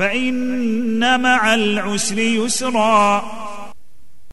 فإن مع العسر يسرا